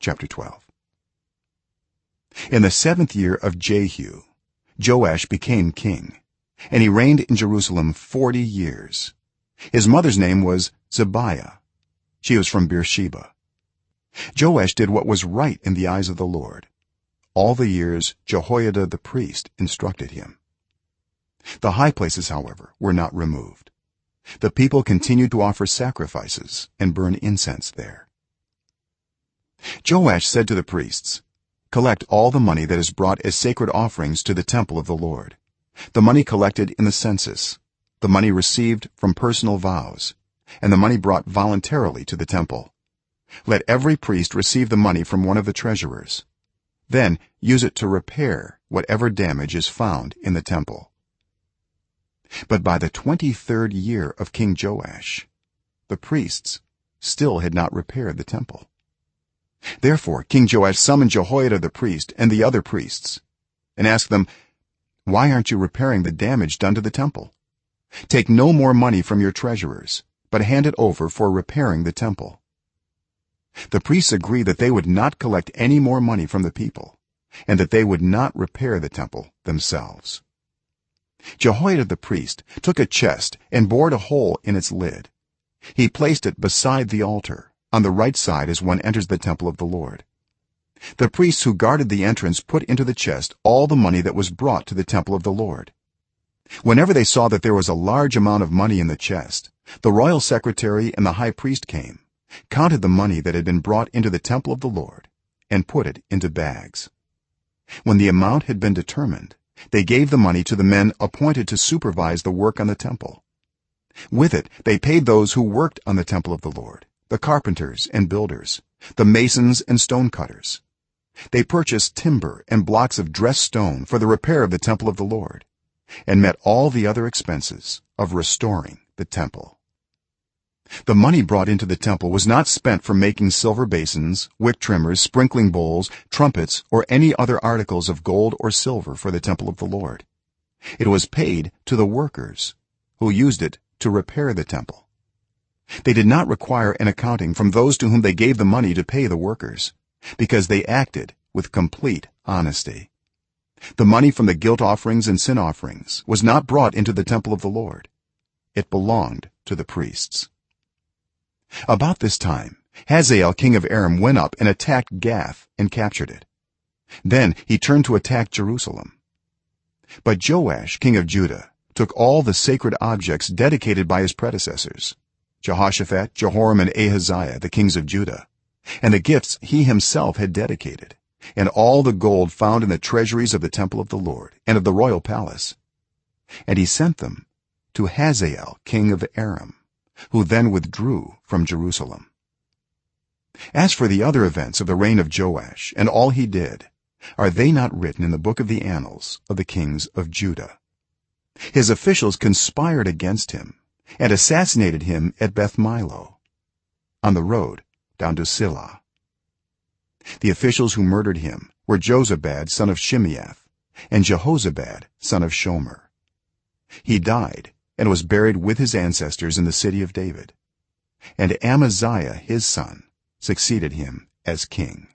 chapter 12 in the 7th year of jehu joash became king and he reigned in jerusalem 40 years. His mother's name was zibiah she was from beersheba. Joash did what was right in the eyes of the lord. All the years jehoiada the priest instructed him. The high places however were not removed. The people continued to offer sacrifices and burn incense there joash said to the priests collect all the money that is brought as sacred offerings to the temple of the lord. The money collected in the census the money received from personal vows and the money brought voluntarily to the temple. Let every priest receive the money from one of the treasurers. Then use it to repair whatever damage is found in the temple. But by the 23rd year of king joash the priests still had not repaired the temple therefore king joash summoned jehoiada the priest and the other priests and asked them why aren't you repairing the damage done to the temple? Take no more money from your treasurers but hand it over for repairing the temple. The priests agreed that they would not collect any more money from the people and that they would not repair the temple themselves. Jehoiada the priest took a chest and bored a hole in its lid. He placed it beside the altar on the right side as one enters the temple of the lord. The priests who guarded the entrance put into the chest all the money that was brought to the temple of the lord. Whenever they saw that there was a large amount of money in the chest the royal secretary and the high priest came counted the money that had been brought into the temple of the lord and put it into bags. When the amount had been determined they gave the money to the men appointed to supervise the work on the temple. With it they paid those who worked on the temple of the lord the carpenters and builders the masons and stone cutters they purchased timber and blocks of dressed stone for the repair of the temple of the lord and met all the other expenses of restoring the temple. The money brought into the temple was not spent for making silver basins wick trimmers sprinkling bowls trumpets or any other articles of gold or silver for the temple of the lord. It was paid to the workers who used it to repair the temple they did not require an accounting from those to whom they gave the money to pay the workers because they acted with complete honesty. The money from the guilt offerings and sin offerings was not brought into the temple of the lord. It belonged to the priests. About this time hazael king of aram went up and attacked gath and captured it. Then he turned to attack jerusalem. But joash king of judah took all the sacred objects dedicated by his predecessors jehoshaphat jehoram and ahaziah the kings of judah and the gifts he himself had dedicated and all the gold found in the treasuries of the temple of the lord and of the royal palace. And he sent them to hazael king of aram who then withdrew from jerusalem. As for the other events of the reign of joash and all he did are they not written in the book of the annals of the kings of judah? His officials conspired against him and assassinated him at beth-millo on the road down to silla. The officials who murdered him were jozabad son of shimeath and jehozabad son of shomer. He died and was buried with his ancestors in the city of david and amaziah his son succeeded him as king